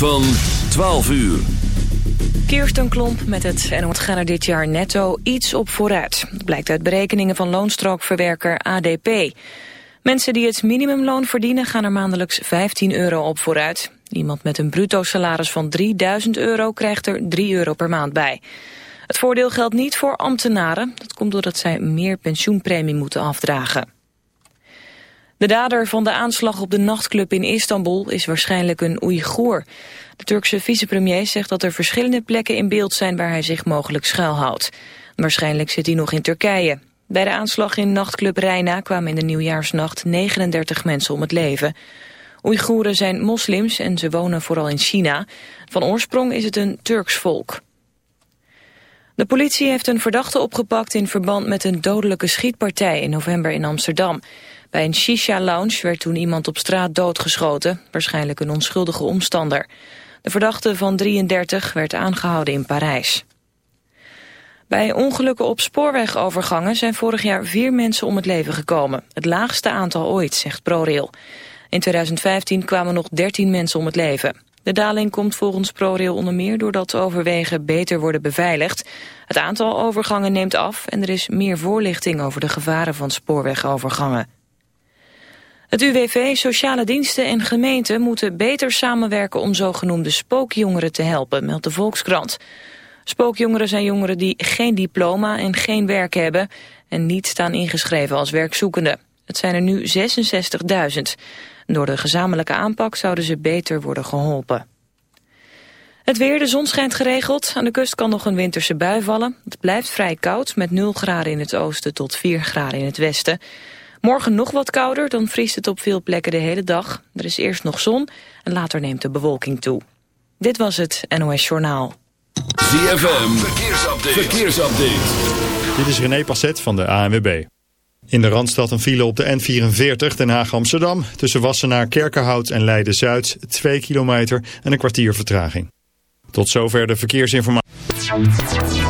van 12 uur. Kirsten Klomp met het NOT gaan er dit jaar netto iets op vooruit. Dat blijkt uit berekeningen van loonstrookverwerker ADP. Mensen die het minimumloon verdienen gaan er maandelijks 15 euro op vooruit. Iemand met een bruto salaris van 3000 euro krijgt er 3 euro per maand bij. Het voordeel geldt niet voor ambtenaren. Dat komt doordat zij meer pensioenpremie moeten afdragen. De dader van de aanslag op de nachtclub in Istanbul is waarschijnlijk een Oeigoer. De Turkse vicepremier zegt dat er verschillende plekken in beeld zijn waar hij zich mogelijk schuilhoudt. Waarschijnlijk zit hij nog in Turkije. Bij de aanslag in nachtclub Reina kwamen in de nieuwjaarsnacht 39 mensen om het leven. Oeigoeren zijn moslims en ze wonen vooral in China. Van oorsprong is het een Turks volk. De politie heeft een verdachte opgepakt in verband met een dodelijke schietpartij in november in Amsterdam. Bij een shisha-lounge werd toen iemand op straat doodgeschoten, waarschijnlijk een onschuldige omstander. De verdachte van 33 werd aangehouden in Parijs. Bij ongelukken op spoorwegovergangen zijn vorig jaar vier mensen om het leven gekomen. Het laagste aantal ooit, zegt ProRail. In 2015 kwamen nog 13 mensen om het leven. De daling komt volgens ProRail onder meer doordat overwegen beter worden beveiligd. Het aantal overgangen neemt af en er is meer voorlichting over de gevaren van spoorwegovergangen. Het UWV, sociale diensten en gemeenten moeten beter samenwerken om zogenoemde spookjongeren te helpen, meldt de Volkskrant. Spookjongeren zijn jongeren die geen diploma en geen werk hebben en niet staan ingeschreven als werkzoekende. Het zijn er nu 66.000. Door de gezamenlijke aanpak zouden ze beter worden geholpen. Het weer, de zon schijnt geregeld. Aan de kust kan nog een winterse bui vallen. Het blijft vrij koud met 0 graden in het oosten tot 4 graden in het westen. Morgen nog wat kouder, dan vriest het op veel plekken de hele dag. Er is eerst nog zon en later neemt de bewolking toe. Dit was het NOS Journaal. ZFM, verkeersupdate. verkeersupdate. Dit is René Passet van de ANWB. In de Randstad een file op de N44 Den Haag-Amsterdam. Tussen Wassenaar, Kerkenhout en Leiden-Zuid. 2 kilometer en een kwartier vertraging. Tot zover de verkeersinformatie.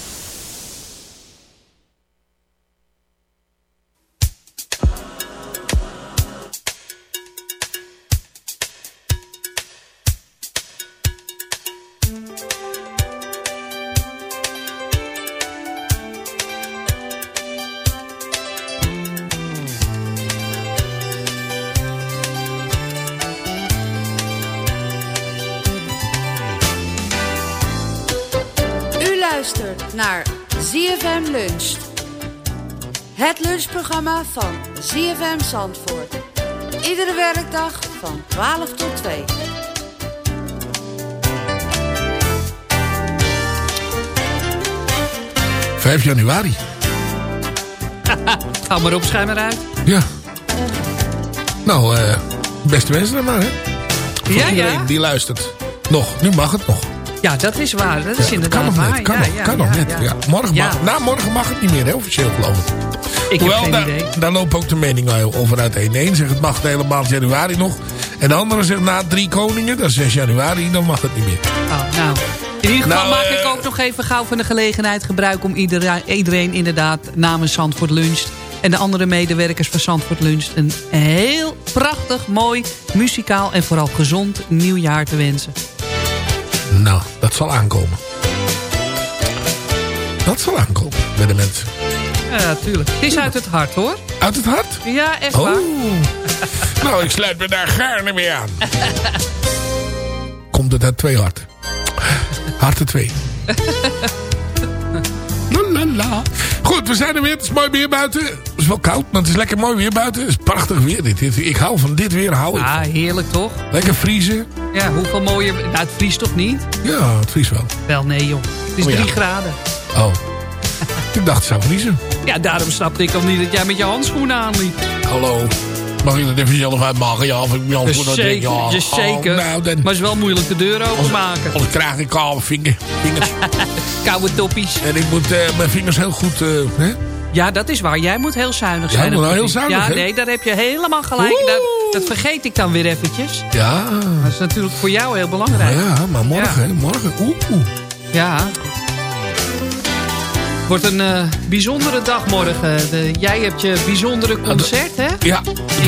ZFM Zandvoort. Iedere werkdag van 12 tot 2. Vijf januari. Hou maar op, schijn maar uit. Ja. Nou, eh beste mensen dan maar, hè. Voor Ja, iedereen ja. die luistert. Nog, nu mag het nog. Ja, dat is waar. Dat is Ja, inderdaad kan nog waar. net, kan, ja, nog, ja, kan ja, nog net. ja. Ja. Morgen Ja. mag, na morgen mag het niet meer, hè, officieel geloof ik. Ik heb Hoewel, geen daar, idee. daar lopen ook de meningen over uiteen. De een zegt het mag de hele maand januari nog. En de andere zegt na drie koningen, dat is 6 januari, dan mag het niet meer. Oh, nou. In ieder geval Nou, maak eh, ik ook nog even gauw van de gelegenheid gebruik... om iedereen, iedereen inderdaad namens Zandvoort Lunch... en de andere medewerkers van Zandvoort Lunch... een heel prachtig, mooi, muzikaal en vooral gezond nieuwjaar te wensen. Nou, dat zal aankomen. Dat zal aankomen bij de mensen. Ja, tuurlijk. Het is uit het hart, hoor. Uit het hart? Ja, echt Oh. waar. nou, ik sluit me daar gaarne mee aan. Komt het uit twee harten. Harten twee. La, la, la. Goed, we zijn er weer. Het is mooi weer buiten. Het is wel koud, maar het is lekker mooi weer buiten. Het is prachtig weer. Dit, dit. Ik hou van dit weer. Hou ik. Ah, heerlijk toch? Lekker vriezen. Ja, hoeveel mooie... Nou, het vriest toch niet? Ja, het vriest wel. Wel, nee joh. Het is Oh, ja. drie graden. Oh. ik dacht het zou vriezen. Ja, daarom snapte ik ook niet dat jij met je handschoenen aanliep. Hallo. Mag je dat even zelf uitmaken? Ja, of ik mijn Dus dan denk, zeker, ja. dus zeker. Oh, nou, dan, Maar het is wel moeilijk de deur openmaken. anders krijg ik koude vinger, vingers. Koude toppies. en ik moet eh, mijn vingers heel goed... eh, hè? Ja, dat is waar. Jij moet heel zuinig zijn. ik moet heel zuinig, Ja, nee, daar heb je helemaal gelijk. Dat, dat vergeet ik dan weer eventjes. Ja, Dat is natuurlijk voor jou heel belangrijk. ja, maar morgen, Ja. morgen. Oeh, oeh. Ja. Wordt een eh, bijzondere dag morgen. De, jij hebt je bijzondere concert, hè? Ja,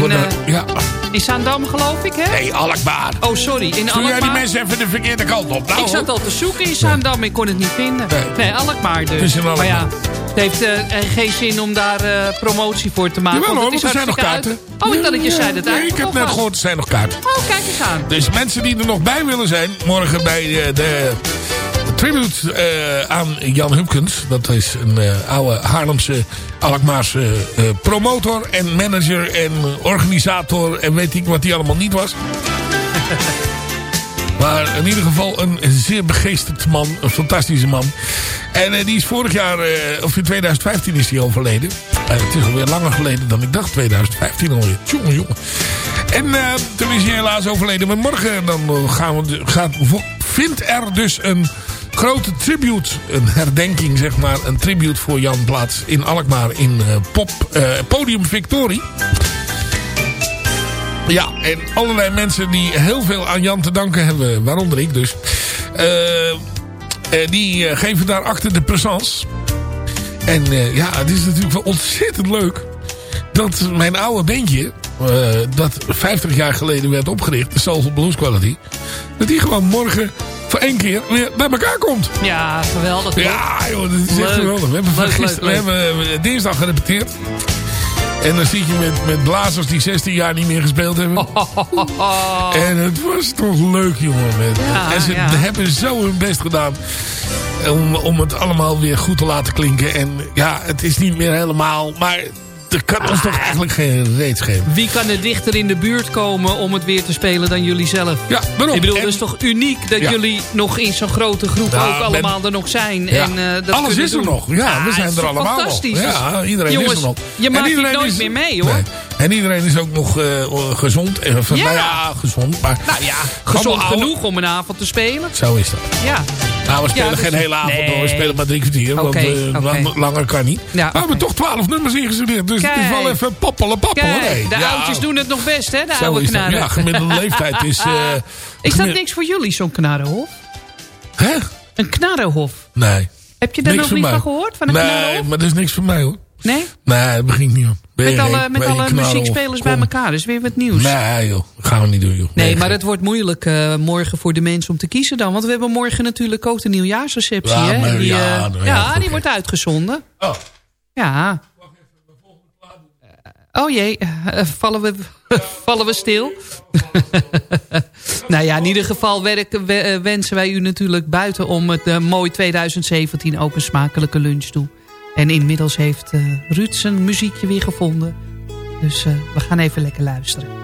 In, eh, een- ja. In Zaandam, geloof ik, hè? Nee, Alkmaar. Oh, sorry. In Doe jij die Alkmaar. mensen even de verkeerde kant op? Nou, Ik zat al te zoeken in Zaandam, ik kon het niet vinden. Nee. Nee, Alkmaar dus. Alkmaar. Maar ja, het heeft eh, geen zin om daar eh, promotie voor te maken. Jawel want hoor, er zijn nog kaarten. uit- Oh, ik dacht dat je zei dat Nee, uit. ik heb net gehoord, er zijn nog kaarten. Oh, kijk eens aan. Dus mensen die er nog bij willen zijn, morgen bij eh, de tribute eh, aan Jan Hupkens. Dat is een eh, oude Haarlemse, Alkmaarse eh, promotor en manager en organisator en weet ik wat hij allemaal niet was. Maar in ieder geval een zeer begeesterd man, een fantastische man. En die is vorig jaar, of in 2015 is hij overleden. En het is alweer langer geleden dan ik dacht, 2015 alweer. Jongen, jongen. En toen is hij helaas overleden. Maar morgen dan gaan we, gaat, vindt er dus een grote tribute, een herdenking zeg maar, een tribute voor Jan plaats in Alkmaar in eh, pop, eh, Podium Victorie. Ja, en allerlei mensen die heel veel aan Jan te danken hebben, waaronder ik dus. eh, die geven daar achter de présence. En ja, het is natuurlijk wel ontzettend leuk dat mijn oude bandje, dat 50 jaar geleden werd opgericht, de Soulful Blues Quality, dat die gewoon morgen voor één keer weer bij elkaar komt. Ja, geweldig. Ja, joh, dat is echt geweldig. We hebben, Leuk, gisteren, leuk, we hebben eh, dinsdag gerepeteerd. En dan zit je met, met blazers die 16 jaar niet meer gespeeld hebben. En het was toch leuk, jongen. Met, Ja, en ze ja. hebben zo hun best gedaan. Om, om het allemaal weer goed te laten klinken. En ja, het is niet meer helemaal... Maar er kan ons toch eigenlijk geen reet geven. Wie kan er dichter in de buurt komen om het weer te spelen dan jullie zelf? Ja, daarom. Ik bedoel, dat is toch uniek dat Ja. jullie nog in zo'n grote groep ook ben- allemaal er nog zijn. Ja. En, eh, dat Alles is er doen. nog. Ja, we het zijn er allemaal nog. fantastisch. Ja, iedereen Jongens, is er nog. je maakt iedereen nooit is- meer mee, hoor. Nee. En iedereen is ook nog eh, gezond. Eh, van, Ja. Nou ja, gezond. Maar Nou ja, gezond genoeg om een avond te spelen. Zo is dat. Ja. Nou, we spelen Ja, dus- geen hele avond Nee. hoor. We spelen maar drie kwartier. want eh, lang- langer kan niet. Ja, maar we hebben toch twaalf nummers ingestudeerd. Dus het is wel even poppelen, poppelen. Kijk, nee. de oudjes doen het nog best, hè? De Zo oude knarren. Ja, gemiddelde leeftijd is... eh, is dat niks voor jullie, zo'n knarrenhof? Hè? Een knarrenhof. Nee. Heb je daar nog niet van gehoord? Van een nee, maar dat is niks voor mij hoor. Nee? Nee, dat begint niet aan. Met alle, met alle muziekspelers bij elkaar. Dat is weer wat nieuws. Nee joh, dat gaan we niet doen joh. Nee, maar het wordt moeilijk eh, morgen voor de mensen om te kiezen dan. Want we hebben morgen natuurlijk ook de nieuwjaarsreceptie. Ja, hè? die, ja, eh, nou ja, die wordt uitgezonden. Oh. Ja. Oh jee, eh, vallen, we, vallen we stil? nou ja, in ieder geval wensen wij u natuurlijk buiten om het eh, mooi 2017 ook een smakelijke lunch toe. En inmiddels heeft eh Ruud zijn muziekje weer gevonden. Dus eh, we gaan even lekker luisteren.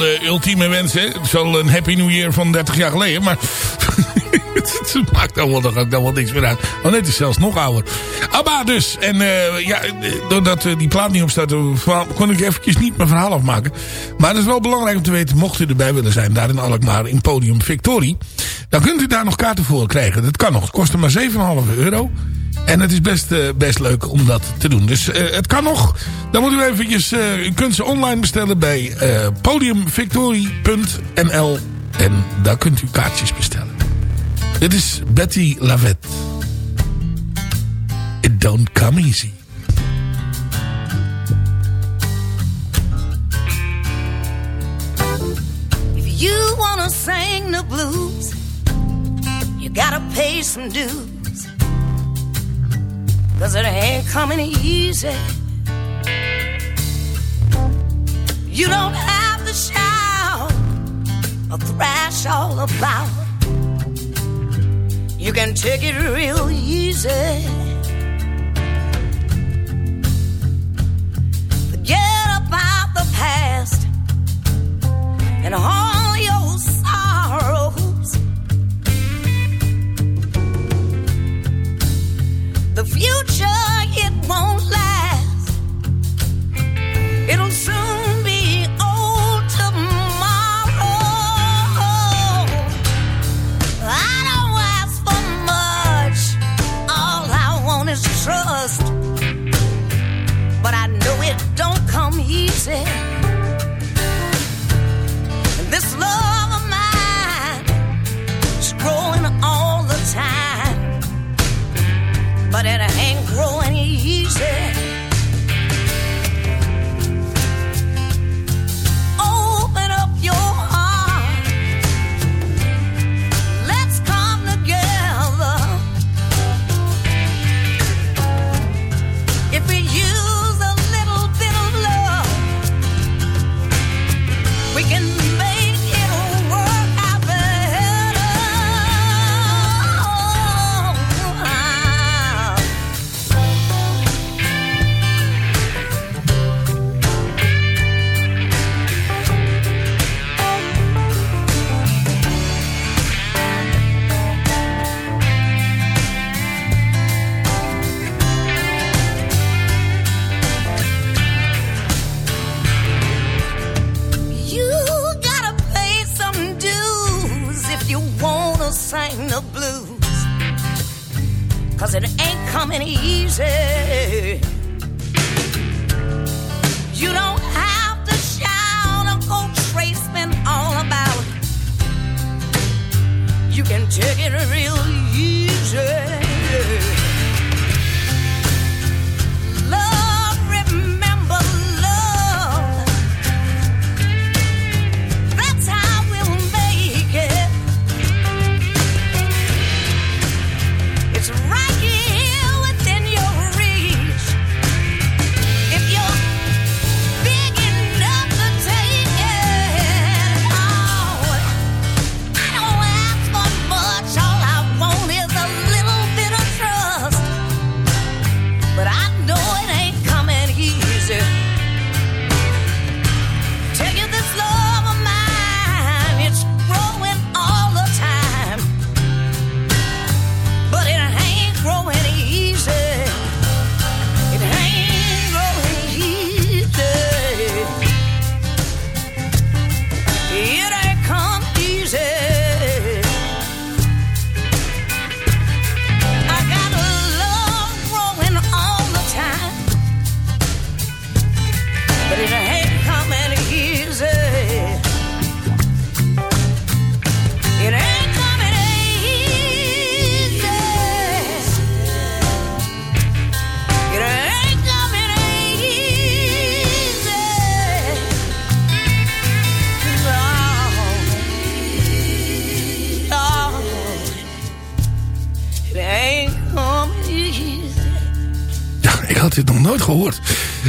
De ultieme wens, hè. Het is wel een Happy New Year van 30 jaar geleden, maar... het maakt allemaal nog ook wel niks meer uit. Want het is zelfs nog ouder. ABBA dus. En eh, ja, doordat eh, die plaat niet op staat, eh, kon ik eventjes niet mijn verhaal afmaken. Maar het is wel belangrijk om te weten, mocht u erbij willen zijn, daar in Alkmaar in Podium Victorie. Dan kunt u daar nog kaarten voor krijgen. Dat kan nog. Het kost maar 7,5 euro. En het is best, eh, best leuk om dat te doen. Dus eh, het kan nog. Dan moet u eventjes... eh, u kunt ze online bestellen bij eh podiumvictorie.nl. En daar kunt u kaartjes bestellen. Dit is Betty Lavette. It don't come easy. If you wanna sing the blues, you gotta pay some dues. Cause it ain't coming easy. You don't have to shout or thrash all about. You can take it real easy. Forget about the past and all The future, it won't last. It'll soon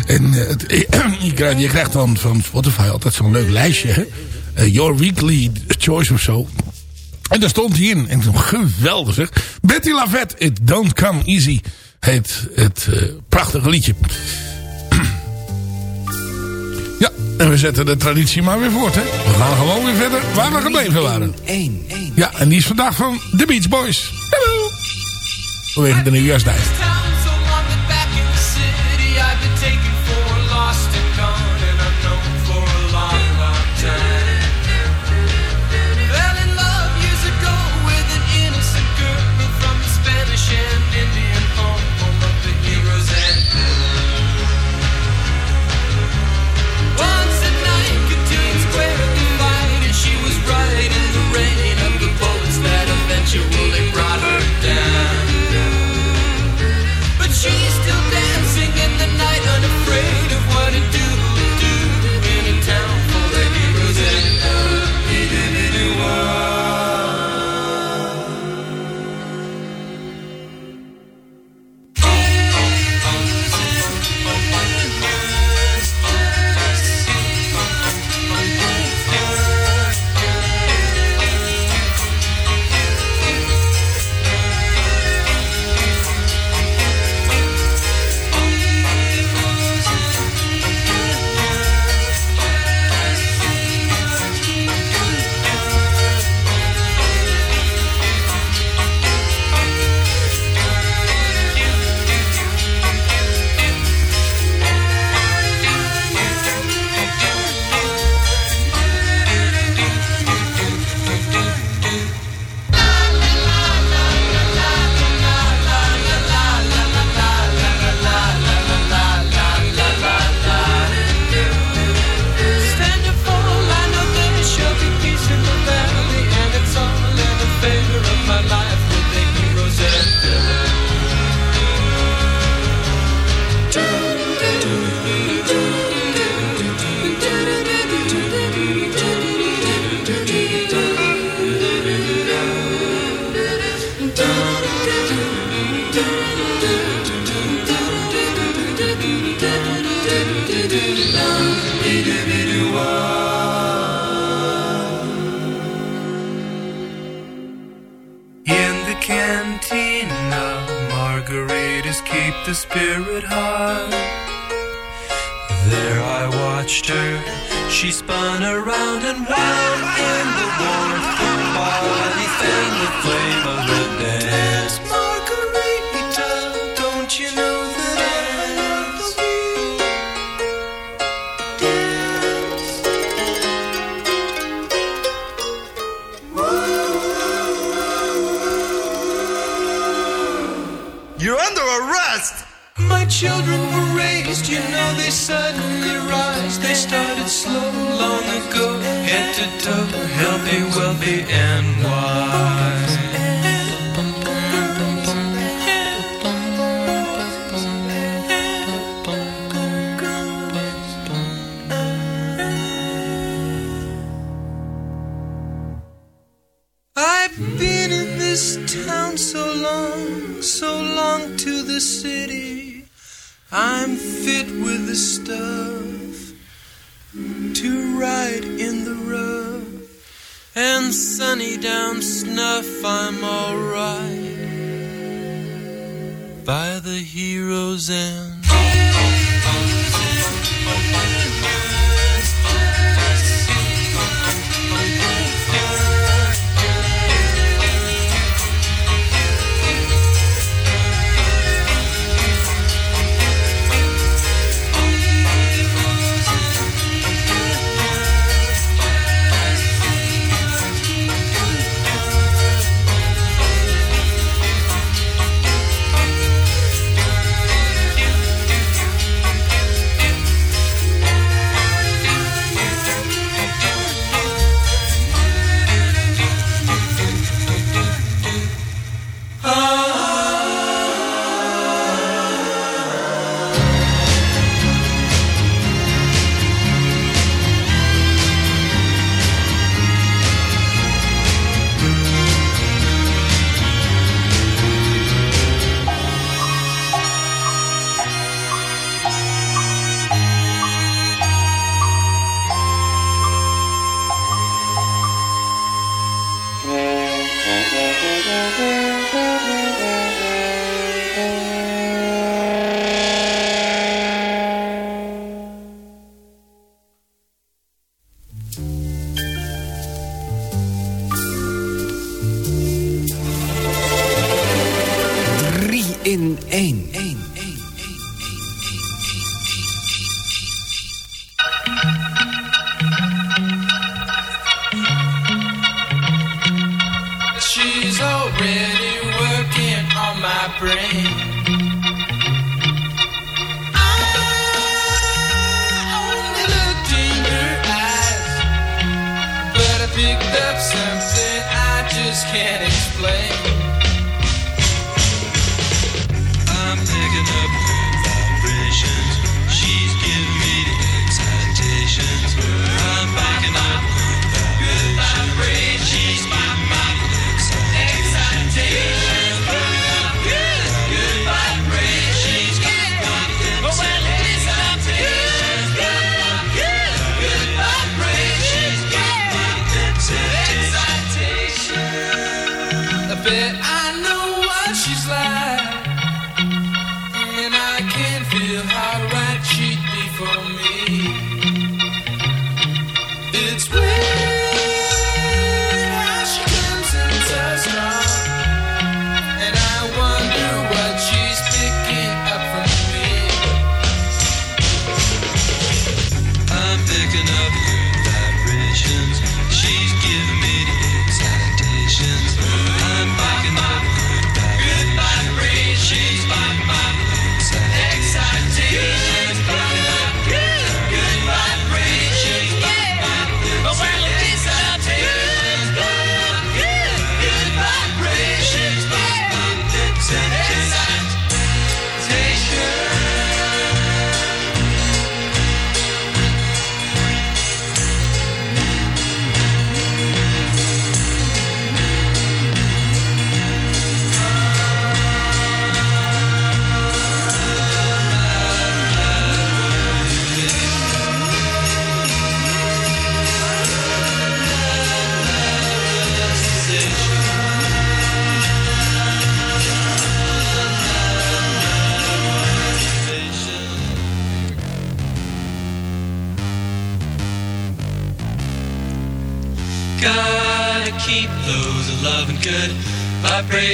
En eh, eh, je krijgt dan van Spotify altijd zo'n leuk lijstje. Eh, Your Weekly Choice of zo. En daar stond hij in. En geweldig zeg. Betty Lavette, It Don't Come Easy heet het prachtige liedje. ja, en we zetten de traditie maar weer voort. Hè? We gaan gewoon weer verder waar we gebleven waren. Ja, en die is vandaag van The Beach Boys. Hallo! Vanwege de nieuwjaarsdijd. The spirit high. There I watched her. She spun around and round in the warmth. Her body fanned the flame of the dance. Children were raised, you know they suddenly rise. They started slow long ago, head to toe, healthy, wealthy, and wise. I've been in this town so long, so long to the city. I'm fit with the stuff to ride in the rough and sunny down snuff. I'm alright by the hero's end.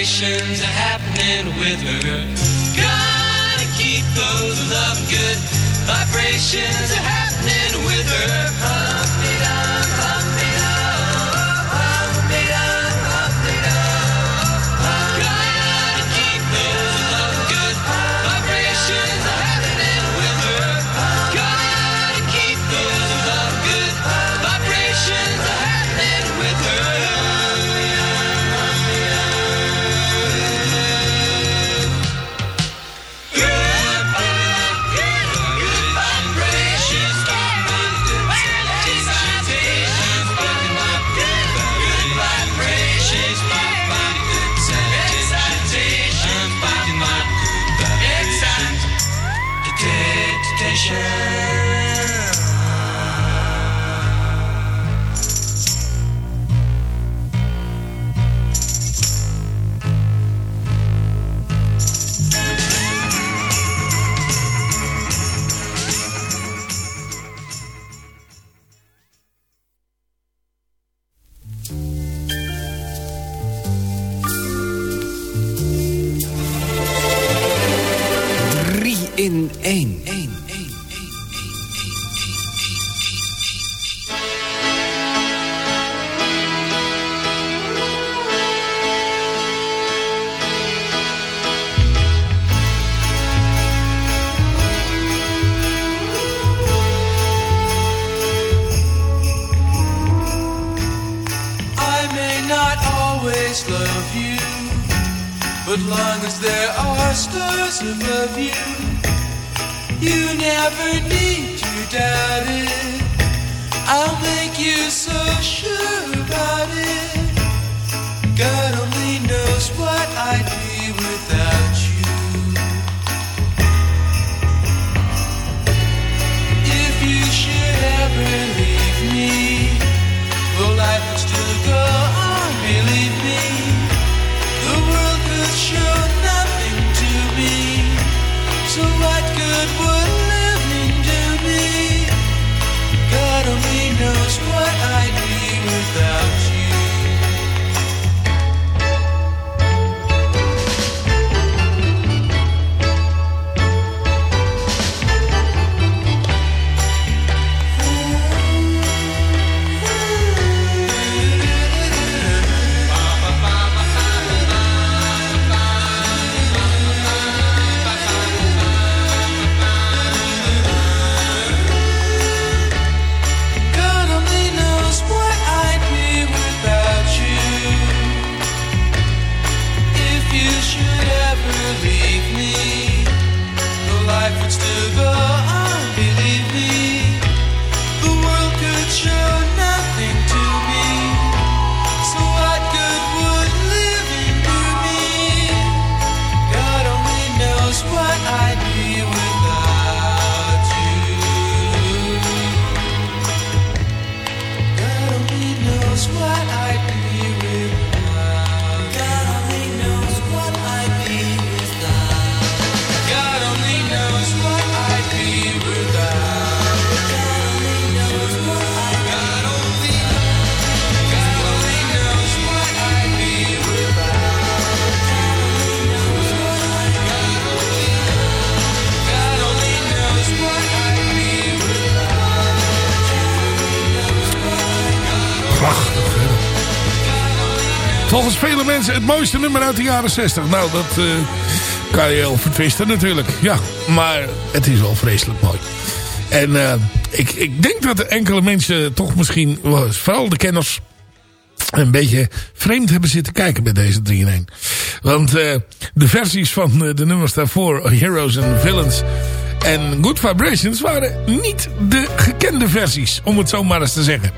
Vibrations Vele mensen het mooiste nummer uit de jaren 60. Nou, dat eh, kan je heel vertwisten natuurlijk. Ja, maar het is wel vreselijk mooi. En eh, ik, ik denk dat enkele mensen toch misschien, wel, vooral de kenners... een beetje vreemd hebben zitten kijken bij deze 3 in 1. Want eh, de versies van de nummers daarvoor... Heroes and Villains en Good Vibrations... waren niet de gekende versies, om het zo maar eens te zeggen.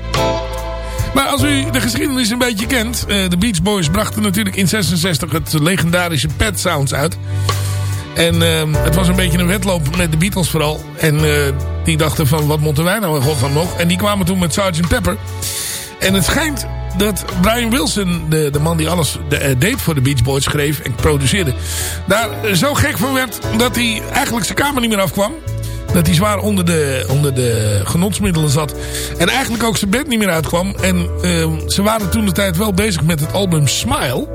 Maar als u de geschiedenis een beetje kent... eh, de Beach Boys brachten natuurlijk in 66 het legendarische Pet Sounds uit. En ehm, het was een beetje een wedloop met de Beatles vooral. En eh, die dachten van, wat moeten wij nou in godsnaam nog? En die kwamen toen met Sgt. Pepper. En het schijnt dat Brian Wilson, de, de man die alles de, eh, deed voor de Beach Boys, schreef en produceerde... daar zo gek van werd dat hij eigenlijk zijn kamer niet meer afkwam. Dat hij zwaar onder de, onder de genotsmiddelen zat. En eigenlijk ook zijn bed niet meer uitkwam. En ehm, ze waren toen de tijd wel bezig met het album Smile.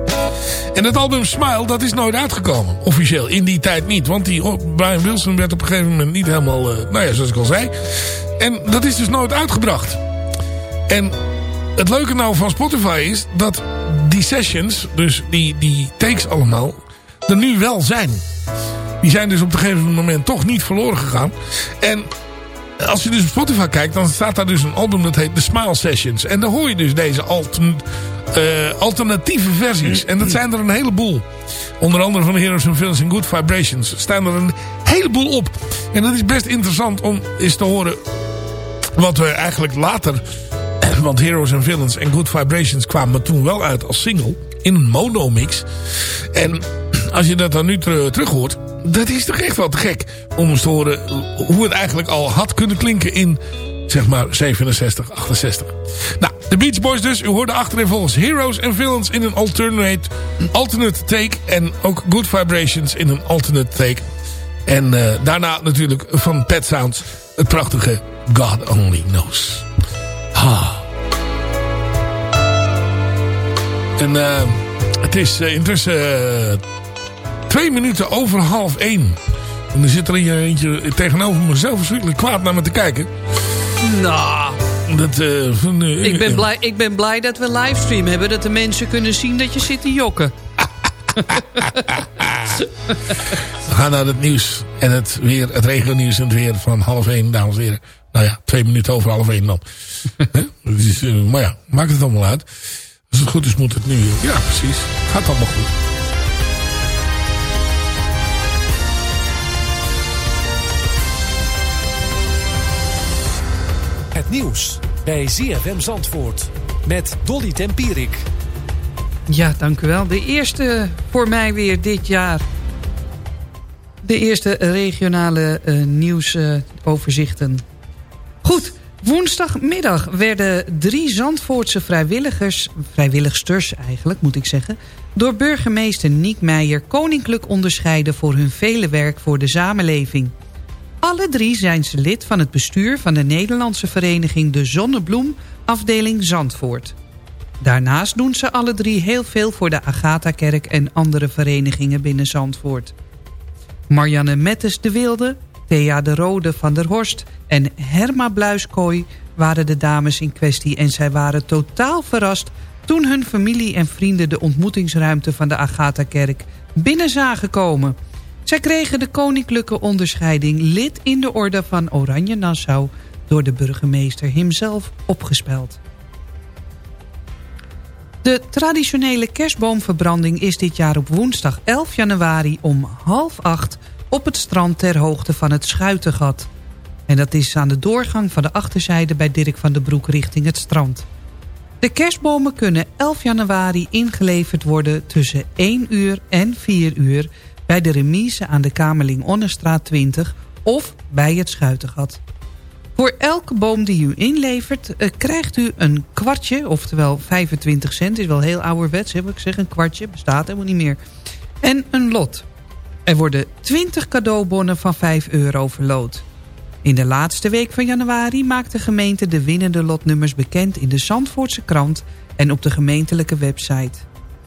En het album Smile, dat is nooit uitgekomen. Officieel, in die tijd niet. Want die oh, Brian Wilson werd op een gegeven moment niet helemaal... eh, nou ja, zoals ik al zei. En dat is dus nooit uitgebracht. En het leuke nou van Spotify is dat die sessions, dus die, die takes allemaal, er nu wel zijn. Die zijn dus op een gegeven moment toch niet verloren gegaan. En als je dus op Spotify kijkt, dan staat daar dus een album dat heet The Smile Sessions. En dan hoor je dus deze eh, alternatieve versies. En dat zijn er een heleboel. Onder andere van Heroes and Villains en Good Vibrations staan er een heleboel op. En dat is best interessant om eens te horen wat we eigenlijk later... Want Heroes and Villains en Good Vibrations kwamen toen wel uit als single. In een monomix. En als je dat dan nu ter- terug hoort... Dat is toch echt wel te gek. Om eens te horen hoe het eigenlijk al had kunnen klinken in... Zeg maar 67, 68. Nou, de Beach Boys dus. U hoorde achterin volgens Heroes and Villains in een alternate, alternate take. En ook Good Vibrations in een alternate take. En eh, daarna natuurlijk van Pet Sounds het prachtige God Only Knows. Ah. En eh, het is eh, intussen twee minuten over half één. En er zit er een eentje tegenover mezelf verschrikkelijk kwaad naar me te kijken. Nou, Dat, eh, van, eh, ik ben, blij, ik ben blij dat we livestream hebben. Dat de mensen kunnen zien dat je zit te jokken. We gaan naar het nieuws en het weer, het regionieuws en het weer van half één, dames en heren. Nou ja, twee minuten over half één dan. Eh, maar ja, maakt het allemaal uit. Als het goed is, moet het nu. Ja, precies. Gaat allemaal goed. Het nieuws bij ZFM Zandvoort met Dolly Tempierik. Ja, dank u wel. De eerste voor mij weer dit jaar. De eerste regionale eh, nieuwsoverzichten. Goed, woensdagmiddag werden drie Zandvoortse vrijwilligers... vrijwilligsters eigenlijk, moet ik zeggen... door burgemeester Niek Meijer koninklijk onderscheiden... voor hun vele werk voor de samenleving. Alle drie zijn ze lid van het bestuur van de Nederlandse vereniging De Zonnebloem... afdeling Zandvoort. Daarnaast doen ze alle drie heel veel voor de Agatha-kerk en andere verenigingen binnen Zandvoort. Marianne Mettes de Wilde, Thea de Rode van der Horst en Herma Bluiskooi waren de dames in kwestie... en zij waren totaal verrast toen hun familie en vrienden de ontmoetingsruimte van de Agatha-kerk binnen zagen komen. Zij kregen de koninklijke onderscheiding lid in de orde van Oranje Nassau... door de burgemeester hemzelf opgespeld. De traditionele kerstboomverbranding is dit jaar op woensdag 11 januari om half acht op het strand ter hoogte van het Schuitengat. En dat is aan de doorgang van de achterzijde bij Dirk van den Broek richting het strand. De kerstbomen kunnen 11 januari ingeleverd worden tussen 1 uur en 4 uur... bij de remise aan de Kamerling Onnestraat 20 of bij het Schuitengat. Voor elke boom die u inlevert eh, krijgt u een kwartje, oftewel 25 cent. is wel heel ouderwets, heb ik zeg, een kwartje, bestaat helemaal niet meer. En een lot. Er worden 20 cadeaubonnen van 5 euro verloot. In de laatste week van januari maakt de gemeente de winnende lotnummers bekend in de Zandvoortse krant en op de gemeentelijke website.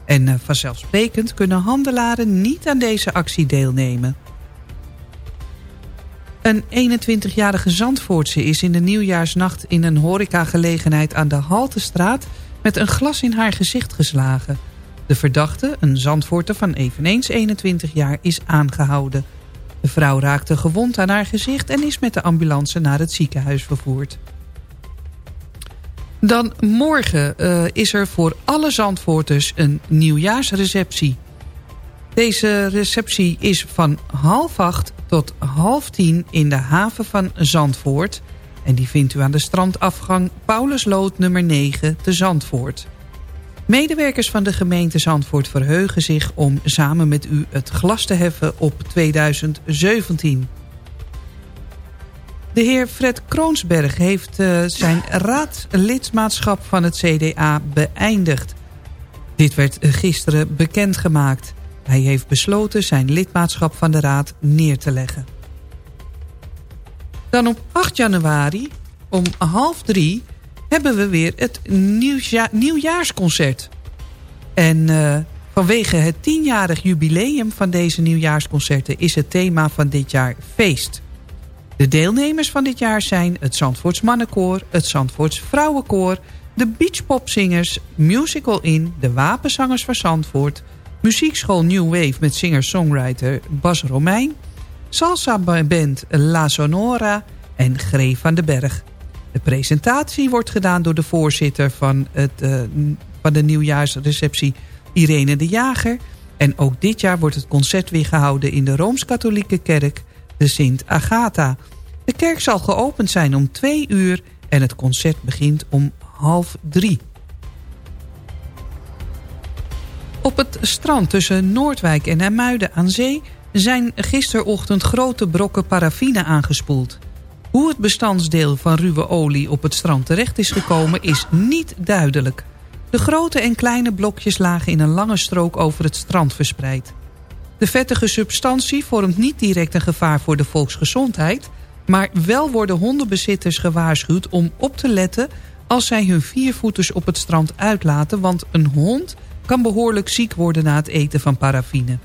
En eh, vanzelfsprekend kunnen handelaren niet aan deze actie deelnemen. Een 21-jarige Zandvoortse is in de nieuwjaarsnacht in een horecagelegenheid aan de Haltestraat met een glas in haar gezicht geslagen. De verdachte, een Zandvoorter van eveneens 21 jaar, is aangehouden. De vrouw raakte gewond aan haar gezicht en is met de ambulance naar het ziekenhuis vervoerd. Dan morgen eh, is er voor alle Zandvoorters een nieuwjaarsreceptie. Deze receptie is van half acht tot half tien in de haven van Zandvoort. En die vindt u aan de strandafgang Paulusloot nummer 9 te Zandvoort. Medewerkers van de gemeente Zandvoort verheugen zich om samen met u het glas te heffen op 2017. De heer Fred Kroonsberg heeft uh, zijn raadlidmaatschap van het CDA beëindigd. Dit werd gisteren bekendgemaakt. Hij heeft besloten zijn lidmaatschap van de raad neer te leggen. Dan op 8 januari om half drie hebben we weer het nieuwjaarsconcert. En uh, vanwege het tienjarig jubileum van deze nieuwjaarsconcerten... is het thema van dit jaar feest. De deelnemers van dit jaar zijn het Zandvoorts Mannenkoor... het Zandvoorts Vrouwenkoor, de Beachpopzingers... Musical In, de Wapenzangers van Zandvoort... muziekschool New Wave met singer-songwriter Bas Romein... salsa-band La Sonora en Gree van den Berg... De presentatie wordt gedaan door de voorzitter van, het, uh, van de nieuwjaarsreceptie Irene de Jager. En ook dit jaar wordt het concert weer gehouden in de Rooms-Katholieke Kerk, de Sint Agatha. De kerk zal geopend zijn om twee uur en het concert begint om half drie. Op het strand tussen Noordwijk en Hermuiden aan zee... zijn gisterochtend grote brokken paraffine aangespoeld. Hoe het bestandsdeel van ruwe olie op het strand terecht is gekomen is niet duidelijk. De grote en kleine blokjes lagen in een lange strook over het strand verspreid. De vettige substantie vormt niet direct een gevaar voor de volksgezondheid... maar wel worden hondenbezitters gewaarschuwd om op te letten... als zij hun viervoeters op het strand uitlaten... want een hond kan behoorlijk ziek worden na het eten van paraffine.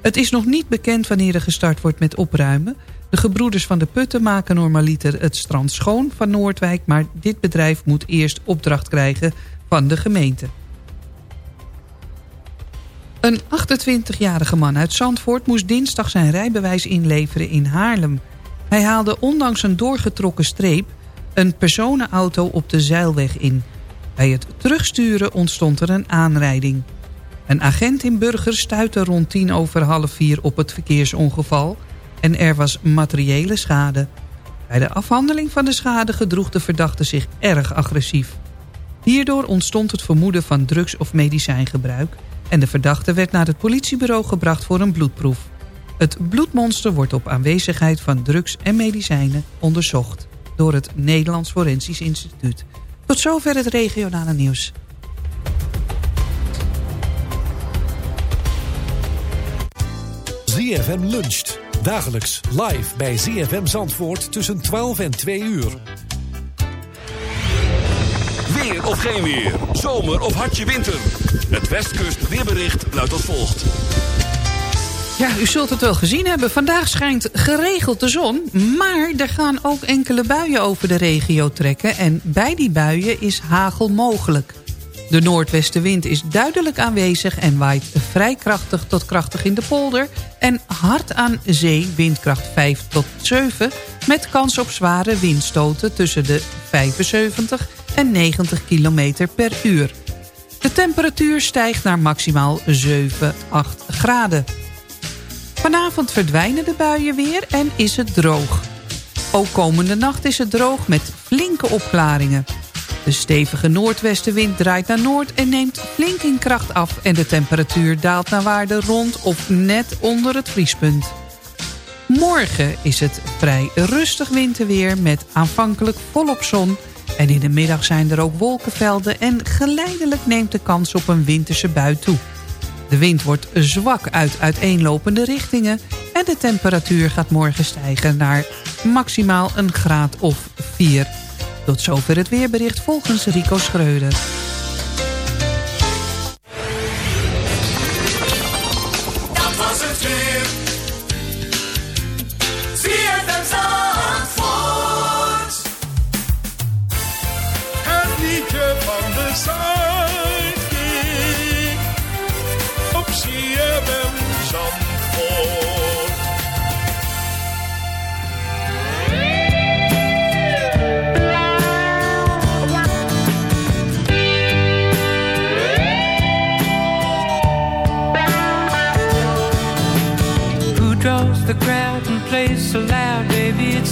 Het is nog niet bekend wanneer er gestart wordt met opruimen... De gebroeders van de Putten maken normaliter het strand schoon van Noordwijk... maar dit bedrijf moet eerst opdracht krijgen van de gemeente. Een 28-jarige man uit Zandvoort moest dinsdag zijn rijbewijs inleveren in Haarlem. Hij haalde ondanks een doorgetrokken streep een personenauto op de zeilweg in. Bij het terugsturen ontstond er een aanrijding. Een agent in Burger stuitte rond tien over half vier op het verkeersongeval en er was materiële schade. Bij de afhandeling van de schade gedroeg de verdachte zich erg agressief. Hierdoor ontstond het vermoeden van drugs- of medicijngebruik... en de verdachte werd naar het politiebureau gebracht voor een bloedproef. Het bloedmonster wordt op aanwezigheid van drugs en medicijnen onderzocht... door het Nederlands Forensisch Instituut. Tot zover het regionale nieuws. ZFM luncht. Dagelijks live bij ZFM Zandvoort tussen 12 en 2 uur. Weer of geen weer. Zomer of hartje winter. Het Westkust weerbericht luidt als volgt. Ja, u zult het wel gezien hebben. Vandaag schijnt geregeld de zon. Maar er gaan ook enkele buien over de regio trekken. En bij die buien is hagel mogelijk. De noordwestenwind is duidelijk aanwezig en waait vrij krachtig tot krachtig in de polder... en hard aan zee windkracht 5 tot 7... met kans op zware windstoten tussen de 75 en 90 km per uur. De temperatuur stijgt naar maximaal 7, 8 graden. Vanavond verdwijnen de buien weer en is het droog. Ook komende nacht is het droog met flinke opklaringen... De stevige noordwestenwind draait naar noord en neemt flink in kracht af... en de temperatuur daalt naar waarde rond of net onder het vriespunt. Morgen is het vrij rustig winterweer met aanvankelijk volop zon... en in de middag zijn er ook wolkenvelden... en geleidelijk neemt de kans op een winterse bui toe. De wind wordt zwak uit uiteenlopende richtingen... en de temperatuur gaat morgen stijgen naar maximaal een graad of 4 tot zover het weerbericht volgens Rico Schreuder.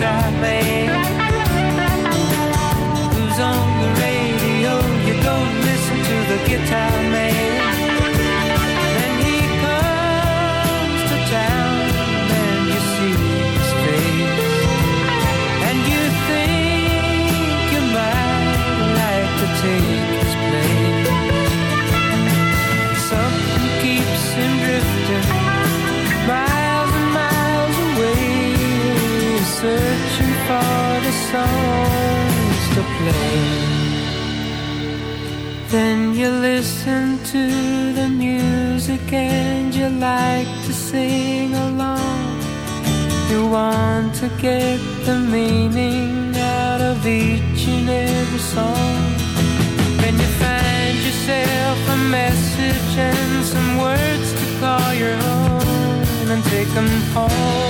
guitar man. Get the meaning out of each and every song. Then you find yourself a message and some words to call your own and take them home.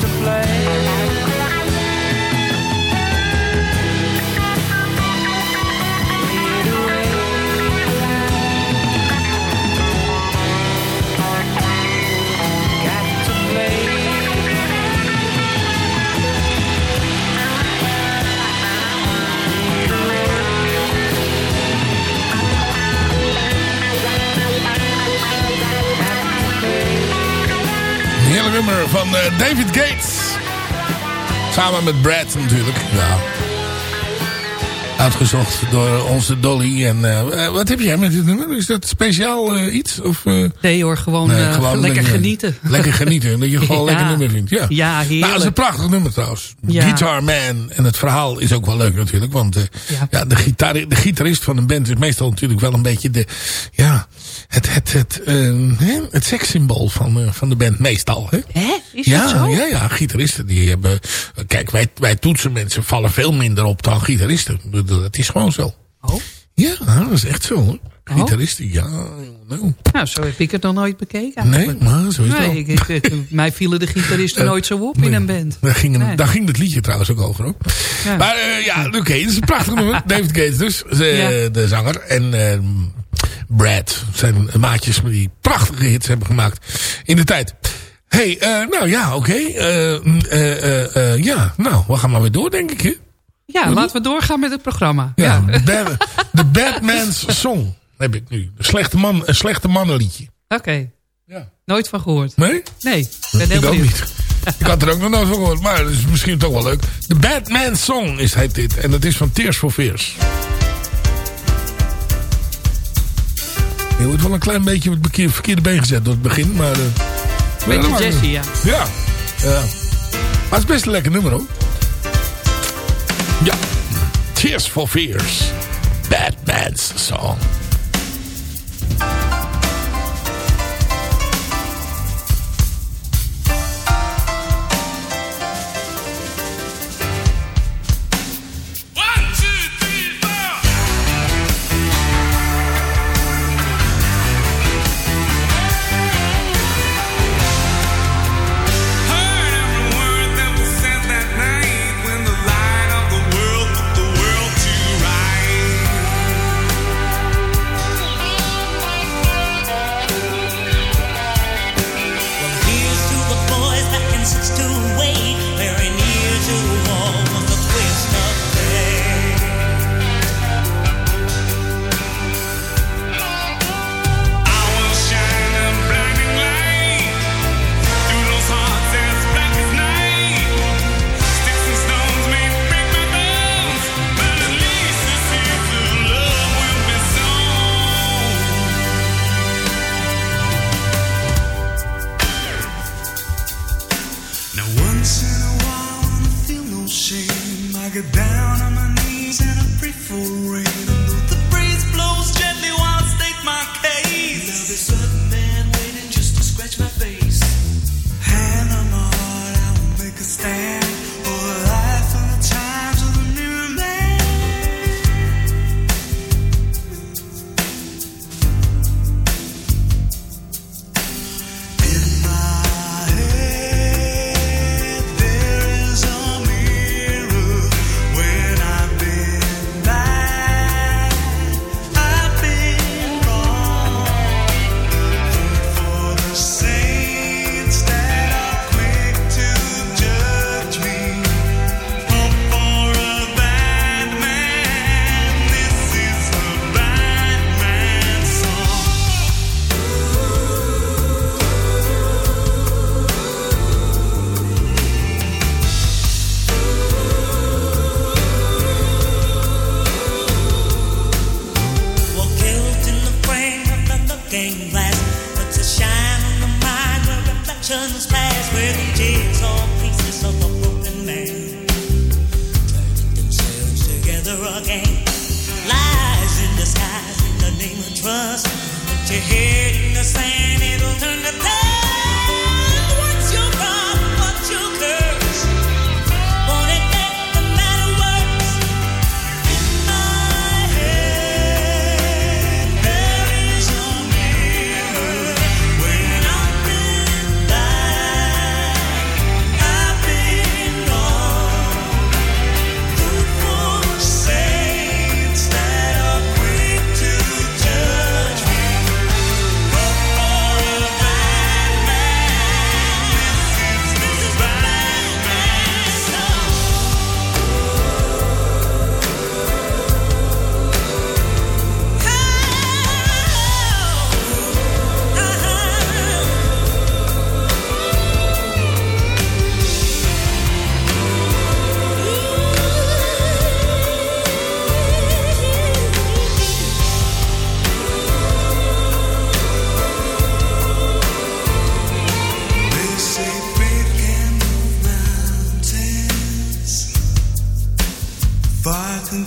David Gates. Samen met Brad natuurlijk. Uitgezocht door onze Dolly. En eh, eh, wat heb jij met dit nummer? Is dat speciaal eh, iets? Of, Nee hoor, gewoon, Nee, gewoon lekker genieten. Lekker genieten. Dat je gewoon Ja. lekker nummer vindt. Ja, Ja, heerlijk. Nou, dat is een prachtig nummer trouwens. Ja. Guitar Man. En het verhaal is ook wel leuk natuurlijk. Want Ja. ja. de, gitaar, de gitarist van een band is meestal natuurlijk wel een beetje de... Ja, het, het, het, hè, het sekssymbool van, van de band meestal. Hè? Hè? Is ja, dat zo? Ja, ja, gitaristen die hebben... Kijk, wij, wij toetsenmensen vallen veel minder op dan gitaristen. Dat is gewoon zo. Oh. Ja, dat is echt zo hoor. Gitaristen, ja. Nou. Nou, zo heb ik het nog nooit bekeken Nee, maar zo is het ik, ik- ik- mij vielen de gitaristen Eh, nooit zo op in een band. Daar ging, een- Nee. daar ging het liedje trouwens ook over. Hoor. Ja. Maar eh, ja, oké, het is een prachtig nummer. David Gates dus, de, Ja. de zanger. En ehm, Brad zijn maatjes die prachtige hits hebben gemaakt in de tijd. hey, eh, nou ja, oké. Mm, ja, nou, we gaan maar weer door, denk ik. Hè? Ja, laten we doorgaan met het programma. Ja, de Ba- de Batman's Song heb ik nu. Een slechte, man, een slechte mannenliedje. Oké. Ja. Nooit van gehoord. Nee? Nee, ik ben heel ik ook niet. Ik had er ook nog nooit van gehoord, maar het is misschien toch wel leuk. The Batman's Song is heet dit. En dat is van Tears for Fears. Je wordt wel een klein beetje op het verkeerde been gezet door het begin, maar... eh, maar Beetje dat jazzy, niet. ja. Ja. ja. Maar het is best een lekker nummer, hoor. Tears for Fears. Batman's Song.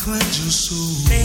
enquanto sou.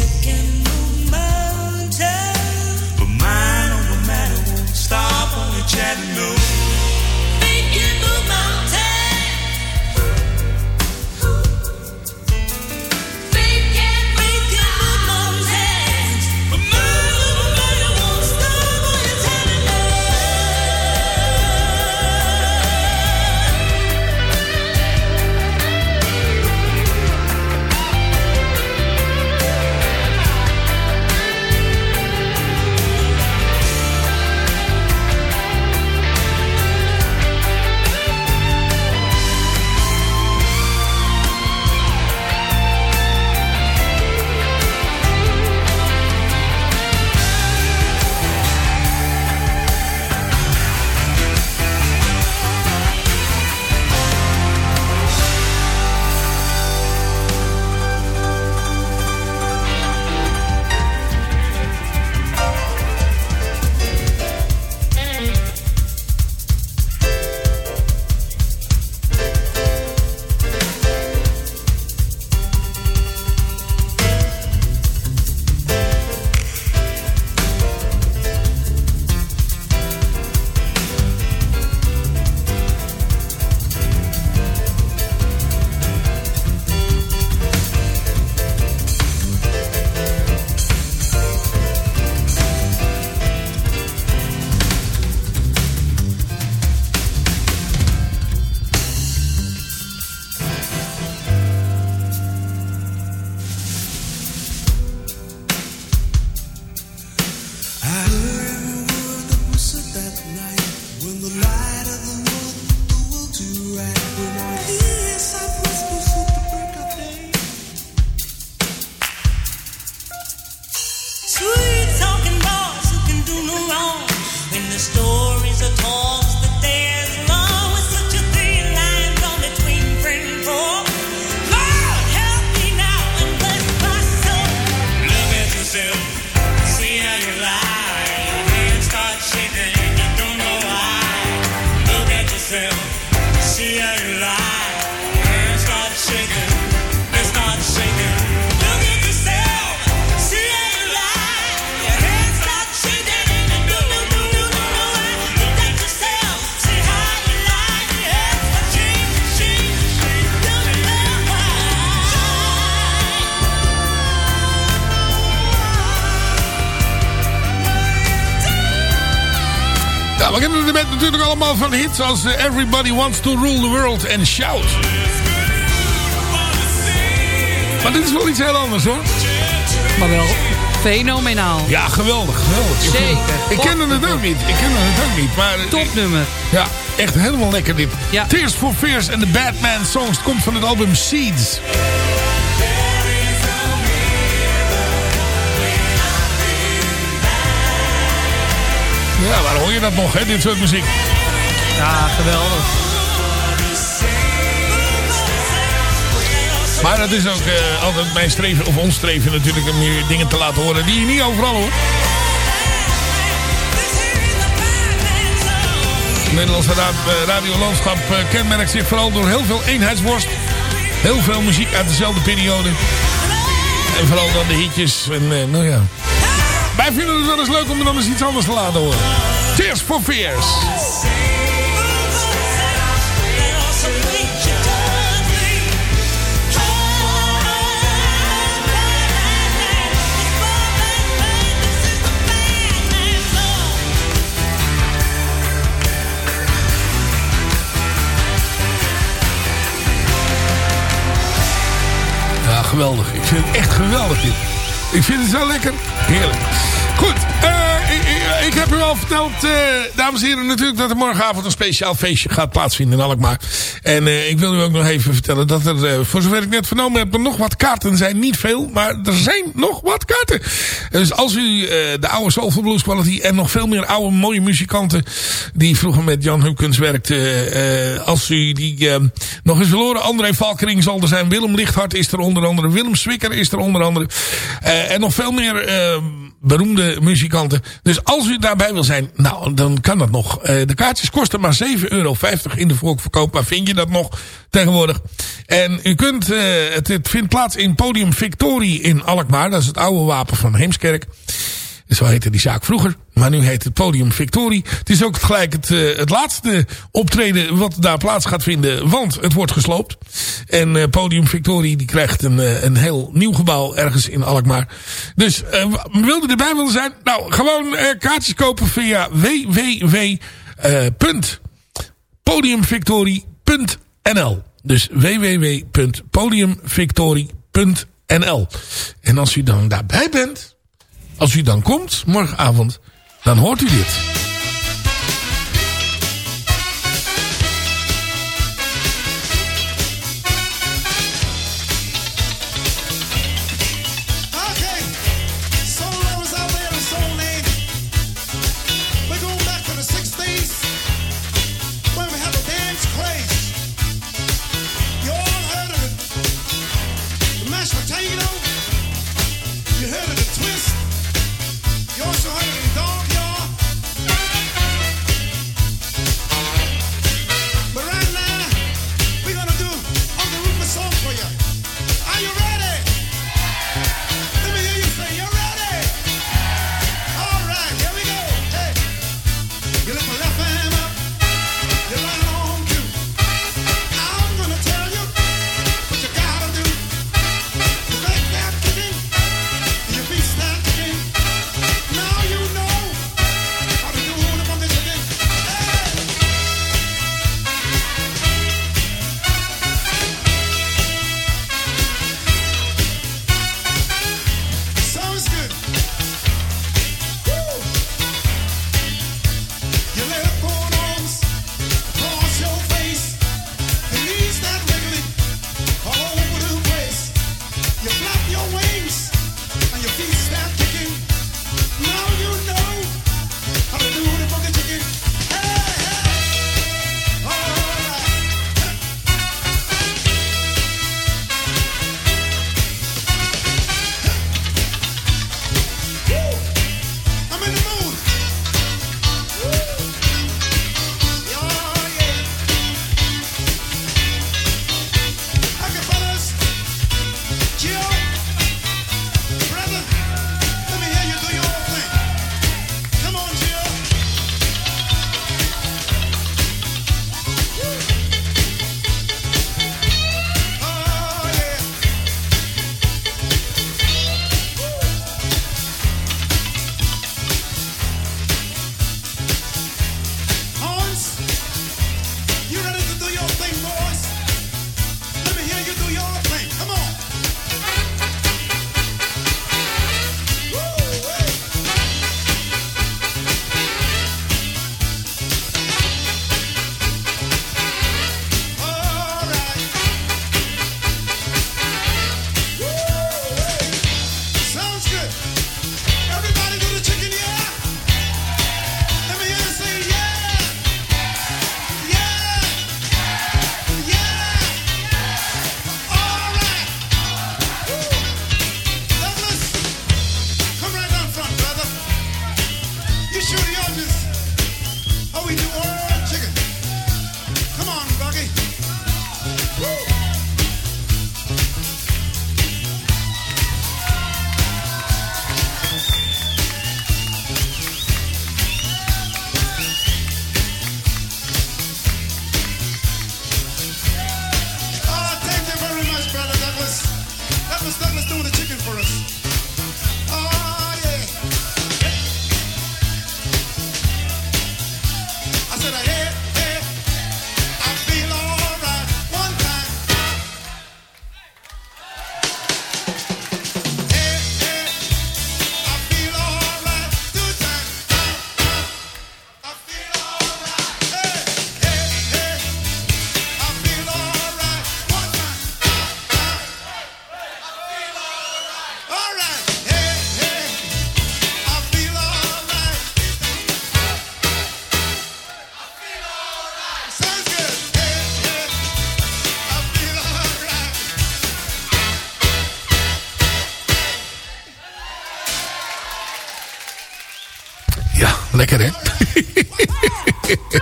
van hits als eh, Everybody Wants to Rule the World en Shout. Maar dit is wel iets heel anders hoor. Maar wel fenomenaal. Ja, geweldig. geweldig. Zeker. Ik ken het ook niet. Ik kende het ook niet. Maar eh, Topnummer. Ja, echt helemaal lekker dit. Tears for Fears en de Batman Songs. Komt van het album Seeds. Ja, waar hoor je dat nog. Dit soort muziek. Ja, geweldig. Maar dat is ook eh, altijd mijn streven, of ons streven natuurlijk, om meer dingen te laten horen die je niet overal hoort. Het Nederlandse eh, radiolandschap eh, kenmerkt zich vooral door heel veel eenheidsworst. Heel veel muziek uit dezelfde periode. En vooral dan de hitjes. En nou ja. Wij vinden het wel eens leuk om er dan eens iets anders te laten horen. Tears for Fears. Geweldig. Ik vind het echt geweldig dit. Ik vind het zo lekker. Heerlijk. Goed, eh, heb u al verteld, eh, dames en heren, natuurlijk dat er morgenavond een speciaal feestje gaat plaatsvinden in Alkmaar. En eh, ik wil u ook nog even vertellen dat er, eh, voor zover ik net vernomen heb, er nog wat kaarten zijn. Niet veel, maar er zijn nog wat kaarten. Dus als u de oude Soulful Blues Quality en nog veel meer oude mooie muzikanten die vroeger met Jan Hupkins werkten, eh, als u die nog eens wil horen, André Valkering zal er zijn, Willem Lichthart is er onder andere, Willem Swikker is er onder andere. En nog veel meer beroemde muzikanten. Dus als u daarbij wil zijn, nou, dan kan dat nog. Eh, de kaartjes kosten maar 7,50 euro in de voorverkoop. Maar vind je dat nog tegenwoordig? En u kunt, eh, het, het vindt plaats in Podium Victorie in Alkmaar. Dat is het oude wapen van Heemskerk. Zo heette die zaak vroeger. Maar nu heet het Podium Victorie. Het is ook gelijk het, eh, het laatste optreden wat daar plaats gaat vinden. Want het wordt gesloopt. En eh, Podium Victorie die krijgt een, eh, een heel nieuw gebouw ergens in Alkmaar. Dus eh, wilde erbij willen zijn? Nou, gewoon kaartjes kopen via www.podiumvictorie.nl Dus www.podiumvictorie.nl En als u dan daarbij bent... Als u dan komt, morgenavond, dan hoort u dit.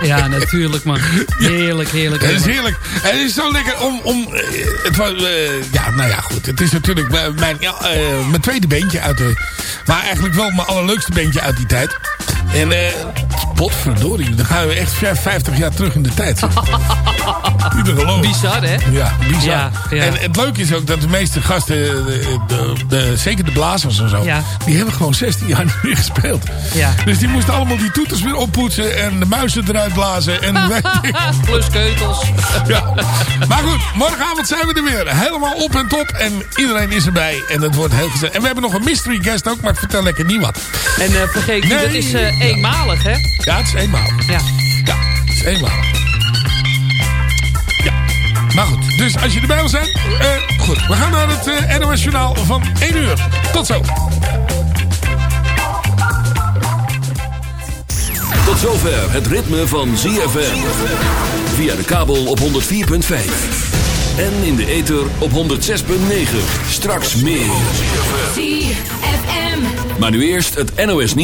Ja, natuurlijk man. Heerlijk, heerlijk. Het is heerlijk. Het is zo lekker om... om eh, het was, eh, ja, nou ja, goed. Het is natuurlijk mijn, mijn, ja, eh, mijn tweede beentje uit de... Maar eigenlijk wel mijn allerleukste beentje uit die tijd. En eh potverdorie, dan gaan we echt 50 jaar terug in de tijd. Niet te. Bizar, hè? Ja, bizar. Ja, ja. En het leuke is ook dat de meeste gasten, de, de, de- zeker de blazers en zo, Ja. die hebben gewoon 16 jaar niet meer gespeeld. Ja. Dus die moesten allemaal die toeters weer oppoetsen en de muizen eruit blazen. En. Plus keutels. Ja. Maar goed, morgenavond zijn we er weer. Helemaal op en top. En iedereen is erbij. En het wordt heel gezellig. En we hebben nog een mystery guest ook, maar ik vertel lekker niet wat. En eh, vergeet niet, Nee. het is eh, eenmalig, hè? Ja, het is eenmalig. Ja. Ja, het is eenmalig. Maar goed, dus als je erbij wil zijn, eh, goed. We gaan naar het eh NOS Journaal van 1 uur. Tot zo. Tot zover het ritme van ZFM. Via de kabel op 104.5. En in de ether op 106.9. Straks meer. ZFM. Maar nu eerst het NOS niet.